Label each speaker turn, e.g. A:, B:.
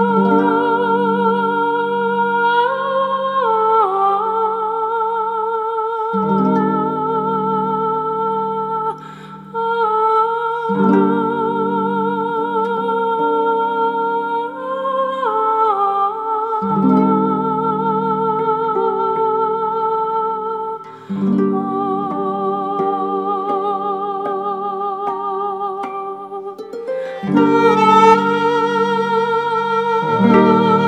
A: Oh. Música